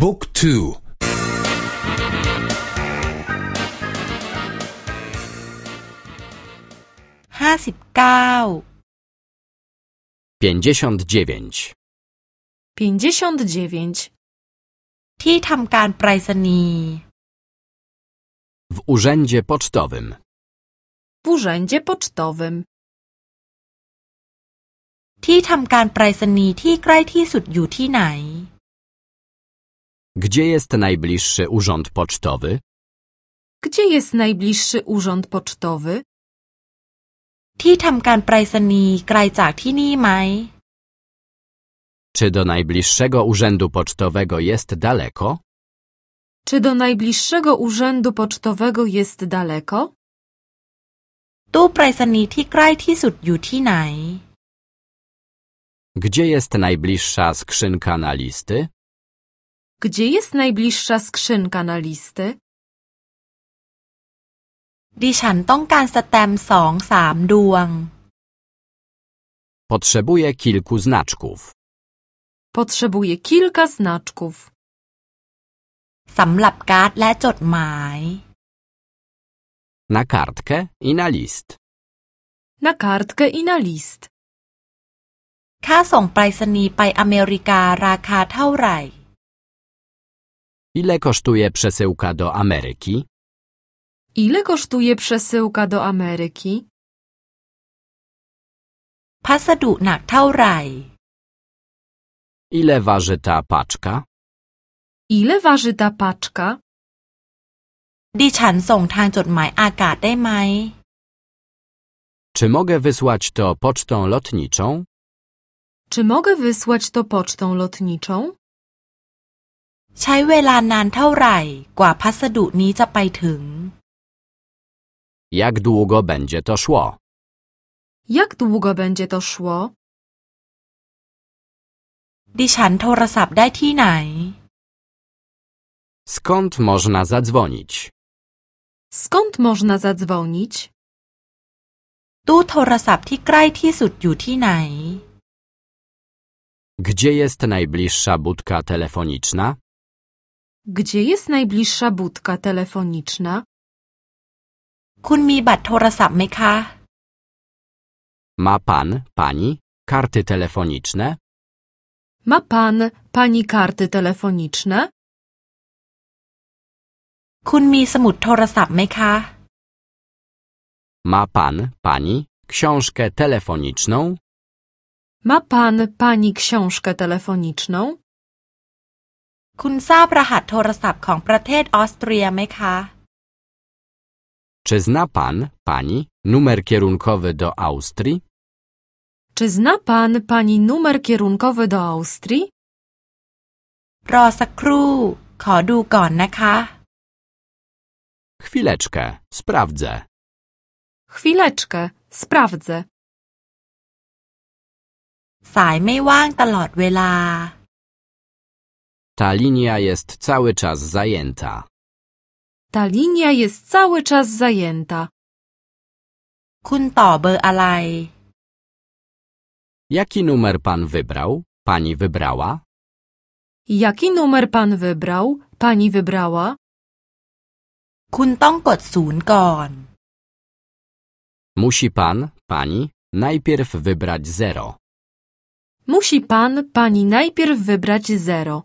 บุ๊กทูห้าสิบเก้า 59. 59. ที่ทำการไปรษณีย์ W urzędzie pocztowym. W urzędzie pocztowym. ที่ทำการไปรษณีย์ที่ใกล้ที่สุดอยู่ที่ไหน Gdzie jest najbliższy urząd pocztowy? Gdzie jest najbliższy urząd pocztowy? ที่ทำการไปรษณีย์ไกลจากที่นี่ไหม Czy do najbliższego urzędu pocztowego jest daleko? Czy do najbliższego urzędu pocztowego jest daleko? ตู้ไปรษณีย์ที่ใกล้ที่สุดอยู่ที่ไหน Gdzie jest najbliższa skrzynka na listy? Gdzie jest najbliższa skrzynka na listy? ดิฉันต้องการสแตมป์สองสามดวง Potrzebuję kilku znaczków. Potrzebuję kilka znaczków. สำหรับการ์ดและจดหมาย Na kartkę i na list. Na kartkę i na list. ค่าส่งไปรษณีย์ไปอเมริการาคาเท่าไหร่ Ile kosztuje przesyłka do Ameryki? Ile kosztuje przesyłka do Ameryki? พัสดุหนักเท่าไหร่ Ile waży ta paczka? Ile waży ta paczka? ดิฉันส่งทางจดหมายอากาศได้ไหม Czy mogę wysłać to pocztą lotniczą? Czy mogę wysłać to pocztą lotniczą? ใช้เวลานานเท่าไหร่ กว่าพัสดุนี้จะไปถึง Jak długo będzie to szło? Jak długo będzie to szło? ดิฉันโทรศัพท์ได้ที่ไหน Skąd można zadzwonić? Skąd można zadzwonić? ตู้โทรศัพท์ที่ใกล้ที่สุดอยู่ที่ไหน Gdzie jest najbliższa budka telefoniczna? Gdzie jest najbliższa budka telefoniczna? คุณมีบัตรโทรศัพท์ไหมคะ Ma pan, pani karty telefoniczne? Ma pan, pani karty telefoniczne? คุณมีสมุดโทรศัพท์ไหมคะ Ma pan, pani książkę telefoniczną? Ma pan, pani książkę telefoniczną? คุณทราบรหัสโทรศัพท์ของประเทศออสเตรียไหมคะ Czy zna pan, pani numer kierunkowy do Austrii? Czy zna pan, pani numer kierunkowy do Austrii? รอสักครู่ ขอดูก่อนนะคะ Chwileczkę, sprawdzę. Chwileczkę, sprawdzę. สายไม่ว่างตลอดเวลา Ta linia jest cały czas zajęta. Ta linia jest cały czas zajęta. คุณต่อเบอร์อะไร Jaki numer pan wybrał? Pani wybrała? Jaki numer pan wybrał? Pani wybrała? คุณต้องกดศูนย์ก่อน Musi pan, pani najpierw wybrać zero. Musi pan, pani najpierw wybrać zero.